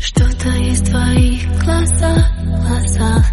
Что-то есть в твоих глазах, глазах